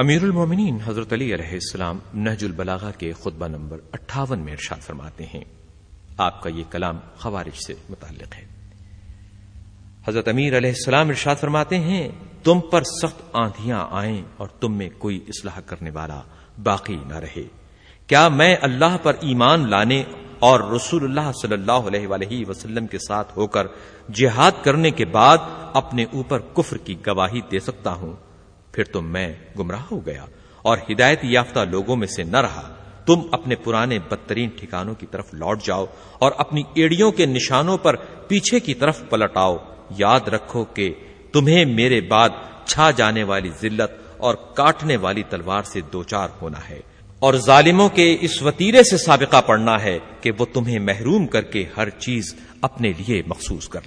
امیر المومنین حضرت علی علیہ السلام نہج البلاغہ کے خطبہ نمبر اٹھاون میں ارشاد فرماتے ہیں۔ آپ کا یہ کلام خوارج سے متعلق ہے۔ حضرت امیر علیہ السلام ارشاد فرماتے ہیں، تم پر سخت آندیاں آئیں اور تم میں کوئی اصلاح کرنے والا باقی نہ رہے۔ کیا میں اللہ پر ایمان لانے اور رسول اللہ صلی اللہ علیہ وآلہ وسلم کے ساتھ ہو کر جہاد کرنے کے بعد اپنے اوپر کفر کی گواہی دے سکتا ہوں؟ پھر تو میں گمراہ ہو گیا اور ہدایت یافتہ لوگوں میں سے نہ رہا۔ تم اپنے پرانے بدترین ٹھکانوں کی طرف لوٹ جاؤ اور اپنی ایڑیوں کے نشانوں پر پیچھے کی طرف پلٹ آؤ یاد رکھو کہ تمہیں میرے بعد چھا جانے والی ذلت اور کاٹنے والی تلوار سے دوچار ہونا ہے۔ اور ظالموں کے اس وطیرے سے سابقہ پڑنا ہے کہ وہ تمہیں محروم کر کے ہر چیز اپنے لیے مخصوص کر